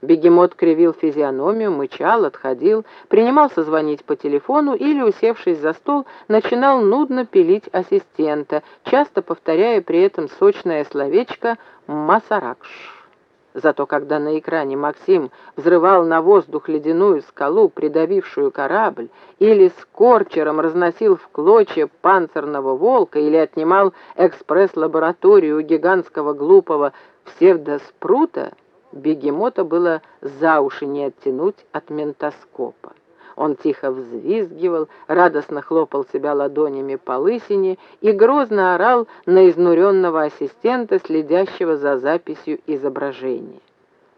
Бегемот кривил физиономию, мычал, отходил, принимался звонить по телефону или, усевшись за стол, начинал нудно пилить ассистента, часто повторяя при этом сочное словечко «масаракш». Зато когда на экране Максим взрывал на воздух ледяную скалу, придавившую корабль, или с корчером разносил в клочья панцирного волка, или отнимал экспресс-лабораторию гигантского глупого псевдоспрута, бегемота было за уши не оттянуть от ментоскопа. Он тихо взвизгивал, радостно хлопал себя ладонями по лысине и грозно орал на изнуренного ассистента, следящего за записью изображения.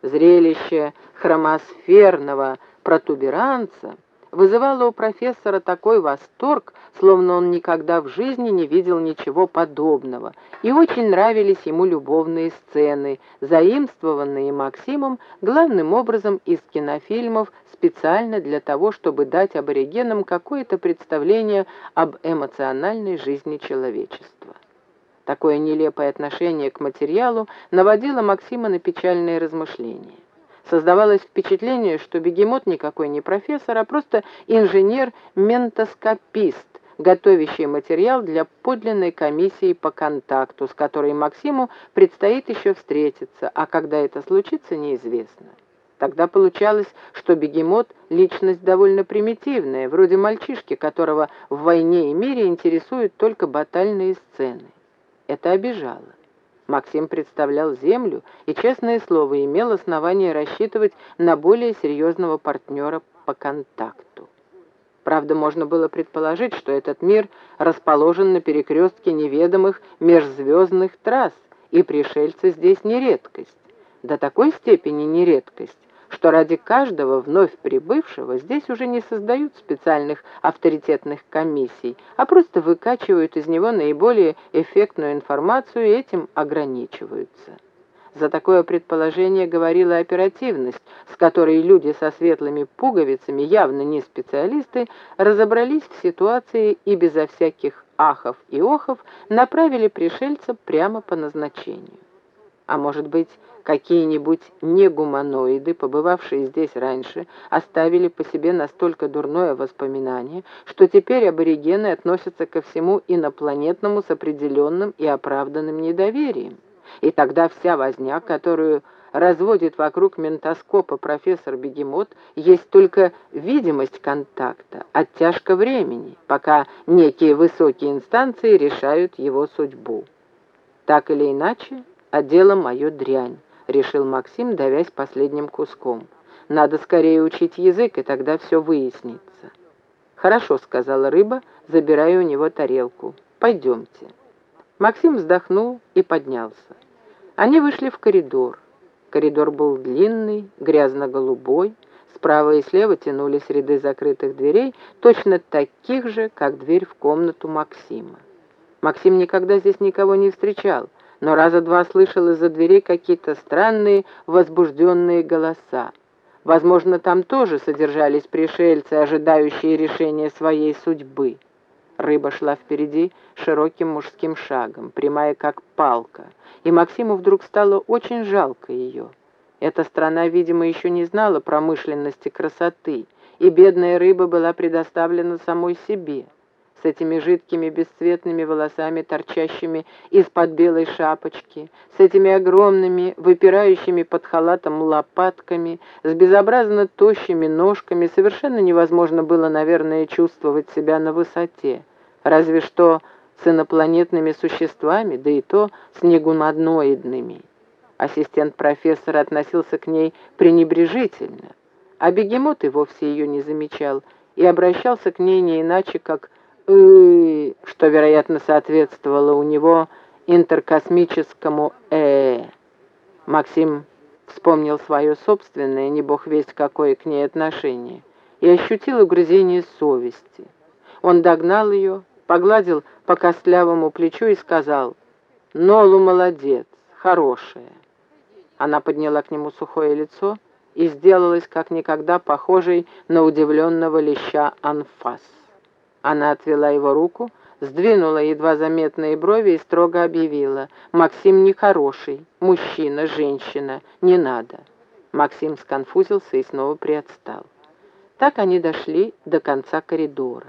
Зрелище хромосферного протуберанца вызывало у профессора такой восторг, словно он никогда в жизни не видел ничего подобного, и очень нравились ему любовные сцены, заимствованные Максимом главным образом из кинофильмов специально для того, чтобы дать аборигенам какое-то представление об эмоциональной жизни человечества. Такое нелепое отношение к материалу наводило Максима на печальные размышления. Создавалось впечатление, что бегемот никакой не профессор, а просто инженер-ментоскопист, готовящий материал для подлинной комиссии по контакту, с которой Максиму предстоит еще встретиться, а когда это случится, неизвестно. Тогда получалось, что бегемот — личность довольно примитивная, вроде мальчишки, которого в войне и мире интересуют только батальные сцены. Это обижало. Максим представлял землю и, честное слово, имел основание рассчитывать на более серьезного партнера по контакту. Правда, можно было предположить, что этот мир расположен на перекрестке неведомых межзвездных трасс, и пришельцы здесь не редкость. До такой степени не редкость, что ради каждого вновь прибывшего здесь уже не создают специальных авторитетных комиссий, а просто выкачивают из него наиболее эффектную информацию и этим ограничиваются. За такое предположение говорила оперативность, с которой люди со светлыми пуговицами, явно не специалисты, разобрались в ситуации и безо всяких ахов и охов направили пришельца прямо по назначению. А может быть, какие-нибудь негуманоиды, побывавшие здесь раньше, оставили по себе настолько дурное воспоминание, что теперь аборигены относятся ко всему инопланетному с определенным и оправданным недоверием. И тогда вся возня, которую разводит вокруг ментоскопа профессор Бегемот, есть только видимость контакта, оттяжка времени, пока некие высокие инстанции решают его судьбу. Так или иначе, а дело мое дрянь. — решил Максим, давясь последним куском. «Надо скорее учить язык, и тогда все выяснится». «Хорошо», — сказала рыба, забирая у него тарелку. «Пойдемте». Максим вздохнул и поднялся. Они вышли в коридор. Коридор был длинный, грязно-голубой. Справа и слева тянулись ряды закрытых дверей, точно таких же, как дверь в комнату Максима. Максим никогда здесь никого не встречал — но раза два слышал из-за дверей какие-то странные возбужденные голоса. Возможно, там тоже содержались пришельцы, ожидающие решения своей судьбы. Рыба шла впереди широким мужским шагом, прямая как палка, и Максиму вдруг стало очень жалко ее. Эта страна, видимо, еще не знала промышленности красоты, и бедная рыба была предоставлена самой себе с этими жидкими бесцветными волосами, торчащими из-под белой шапочки, с этими огромными, выпирающими под халатом лопатками, с безобразно тощими ножками, совершенно невозможно было, наверное, чувствовать себя на высоте. Разве что с инопланетными существами, да и то с негуманоидными. Ассистент профессора относился к ней пренебрежительно, а бегемот и вовсе ее не замечал и обращался к ней не иначе, как «ы», что, вероятно, соответствовало у него интеркосмическому «э». Максим вспомнил свое собственное, не бог весть какое к ней отношение, и ощутил угрызение совести. Он догнал ее, погладил по костлявому плечу и сказал «Нолу молодец, хорошая». Она подняла к нему сухое лицо и сделалась как никогда похожей на удивленного леща анфас. Она отвела его руку, сдвинула едва заметные брови и строго объявила. «Максим нехороший. Мужчина, женщина. Не надо». Максим сконфузился и снова приотстал. Так они дошли до конца коридора.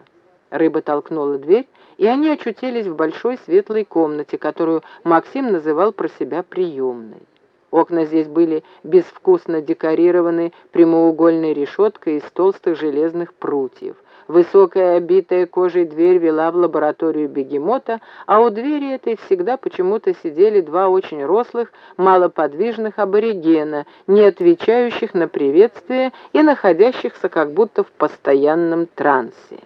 Рыба толкнула дверь, и они очутились в большой светлой комнате, которую Максим называл про себя приемной. Окна здесь были безвкусно декорированы прямоугольной решеткой из толстых железных прутьев. Высокая, обитая кожей дверь вела в лабораторию бегемота, а у двери этой всегда почему-то сидели два очень рослых, малоподвижных аборигена, не отвечающих на приветствие и находящихся как будто в постоянном трансе.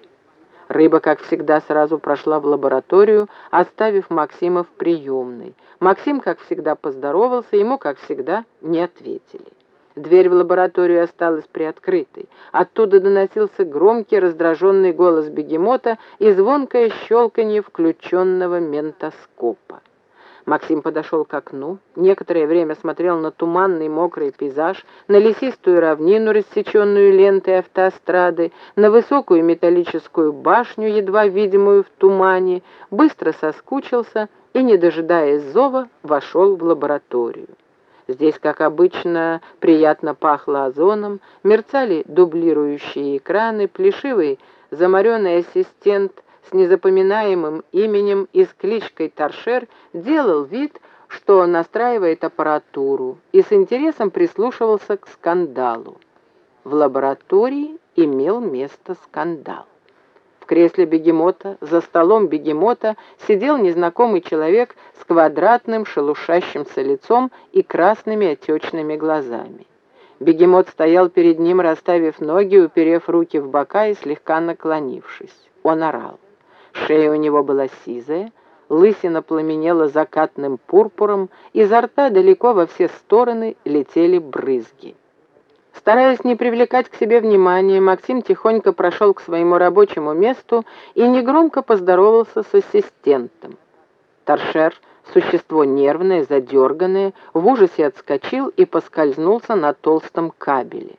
Рыба, как всегда, сразу прошла в лабораторию, оставив Максима в приемной. Максим, как всегда, поздоровался, ему, как всегда, не ответили. Дверь в лабораторию осталась приоткрытой. Оттуда доносился громкий раздраженный голос бегемота и звонкое щелканье включенного ментоскопа. Максим подошел к окну, некоторое время смотрел на туманный мокрый пейзаж, на лесистую равнину, рассеченную лентой автострады, на высокую металлическую башню, едва видимую в тумане, быстро соскучился и, не дожидаясь зова, вошел в лабораторию. Здесь, как обычно, приятно пахло озоном, мерцали дублирующие экраны, плешивый замаренный ассистент с незапоминаемым именем и с кличкой Торшер делал вид, что настраивает аппаратуру и с интересом прислушивался к скандалу. В лаборатории имел место скандал. Кресле бегемота, за столом бегемота, сидел незнакомый человек с квадратным шелушащимся лицом и красными отечными глазами. Бегемот стоял перед ним, расставив ноги, уперев руки в бока и слегка наклонившись. Он орал. Шея у него была сизая, лысина пламенела закатным пурпуром, изо рта далеко во все стороны летели брызги. Стараясь не привлекать к себе внимания, Максим тихонько прошел к своему рабочему месту и негромко поздоровался с ассистентом. Торшер, существо нервное, задерганное, в ужасе отскочил и поскользнулся на толстом кабеле.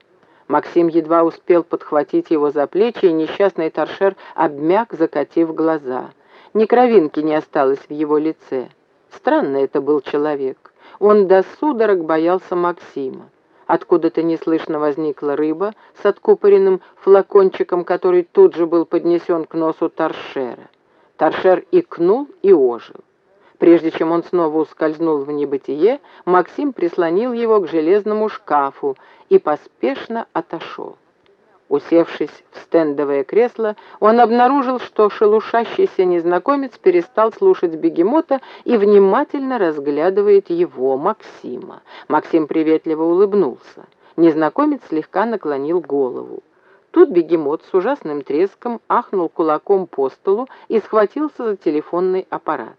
Максим едва успел подхватить его за плечи, и несчастный торшер обмяк, закатив глаза. Ни кровинки не осталось в его лице. Странный это был человек. Он до судорог боялся Максима. Откуда-то неслышно возникла рыба с откупоренным флакончиком, который тут же был поднесен к носу торшера. Торшер икнул и ожил. Прежде чем он снова ускользнул в небытие, Максим прислонил его к железному шкафу и поспешно отошел. Усевшись в стендовое кресло, он обнаружил, что шелушащийся незнакомец перестал слушать бегемота и внимательно разглядывает его, Максима. Максим приветливо улыбнулся. Незнакомец слегка наклонил голову. Тут бегемот с ужасным треском ахнул кулаком по столу и схватился за телефонный аппарат.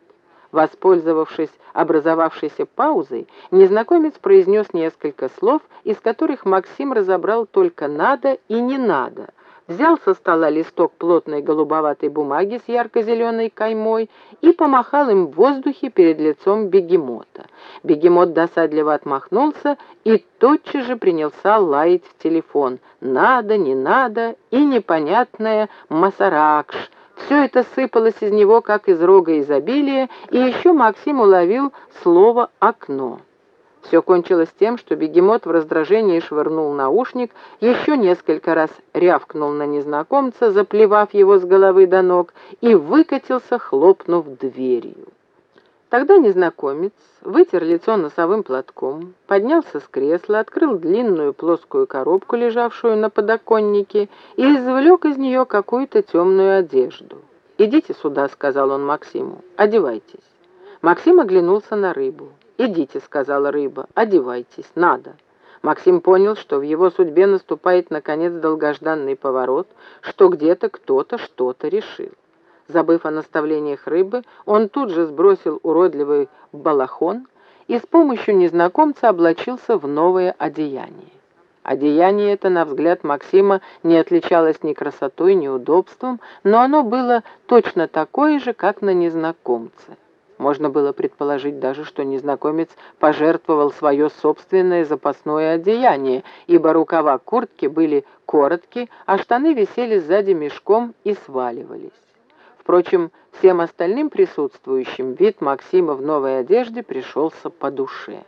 Воспользовавшись образовавшейся паузой, незнакомец произнес несколько слов, из которых Максим разобрал только «надо» и «не надо», взял со стола листок плотной голубоватой бумаги с ярко-зеленой каймой и помахал им в воздухе перед лицом бегемота. Бегемот досадливо отмахнулся и тотчас же принялся лаять в телефон. «надо», «не надо» и непонятное «масаракш», все это сыпалось из него, как из рога изобилия, и еще Максим уловил слово «окно». Все кончилось тем, что бегемот в раздражении швырнул наушник, еще несколько раз рявкнул на незнакомца, заплевав его с головы до ног, и выкатился, хлопнув дверью. Тогда незнакомец вытер лицо носовым платком, поднялся с кресла, открыл длинную плоскую коробку, лежавшую на подоконнике, и извлек из нее какую-то темную одежду. «Идите сюда», — сказал он Максиму, — «одевайтесь». Максим оглянулся на рыбу. «Идите», — сказала рыба, — «одевайтесь, надо». Максим понял, что в его судьбе наступает, наконец, долгожданный поворот, что где-то кто-то что-то решил. Забыв о наставлениях рыбы, он тут же сбросил уродливый балахон и с помощью незнакомца облачился в новое одеяние. Одеяние это, на взгляд Максима, не отличалось ни красотой, ни удобством, но оно было точно такое же, как на незнакомце. Можно было предположить даже, что незнакомец пожертвовал свое собственное запасное одеяние, ибо рукава куртки были короткие, а штаны висели сзади мешком и сваливались. Впрочем, всем остальным присутствующим вид Максима в новой одежде пришелся по душе.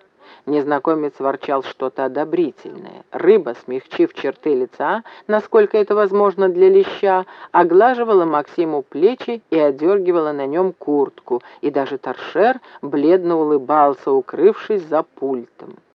незнакомец ворчал что-то одобрительное. Рыба, смягчив черты лица, насколько это возможно для леща, оглаживала Максиму плечи и одергивала на нем куртку, и даже торшер бледно улыбался, укрывшись за пультом.